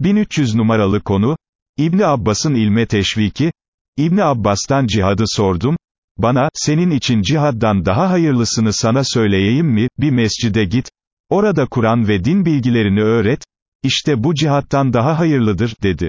1300 numaralı konu, İbni Abbas'ın ilme teşviki, İbni Abbas'tan cihadı sordum, bana, senin için cihaddan daha hayırlısını sana söyleyeyim mi, bir mescide git, orada Kur'an ve din bilgilerini öğret, işte bu cihattan daha hayırlıdır, dedi.